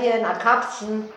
hier in Akapzen